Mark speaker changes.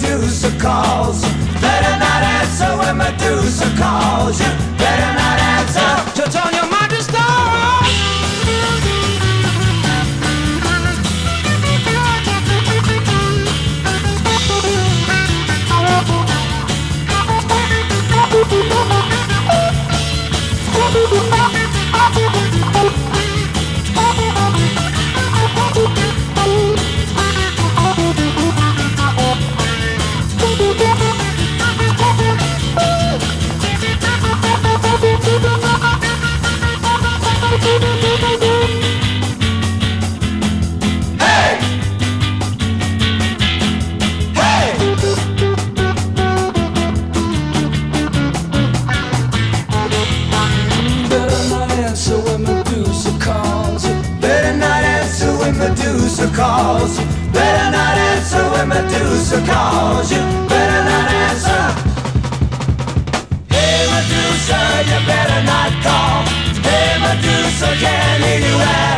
Speaker 1: Medusa calls. Better not answer when Medusa calls you. Medusa calls. You Better not answer when Medusa calls. You better not answer. Hey Medusa, you better not call. Hey Medusa, can't hear you at